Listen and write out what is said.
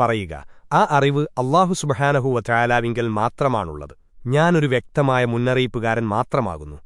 പറയുക ആ അറിവ് അള്ളാഹു സുബഹാനഹുവ ചായാലാവിങ്കൽ മാത്രമാണുള്ളത്. ഞാനൊരു വ്യക്തമായ മുന്നറിയിപ്പുകാരൻ മാത്രമാകുന്നു.